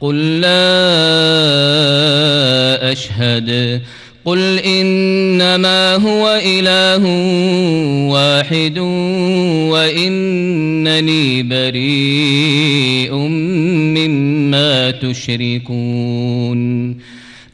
قل لا أشهد قل إنما هو إله واحد وإنني بريء مما تشركون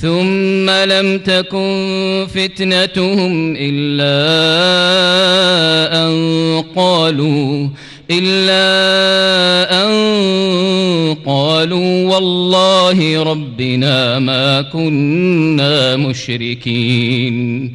ثم لم تكن فتنتهم إلا أن قالوا إلا أن قالوا والله ربنا ما كنا مشركين.